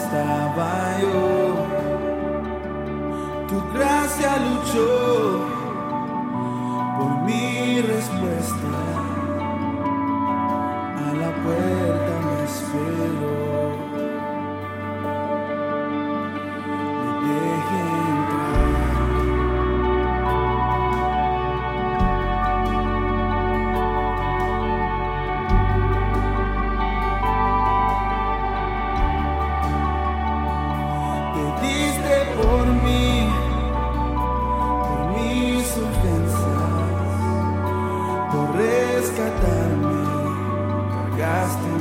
estaba yo. Tu gracia luchó past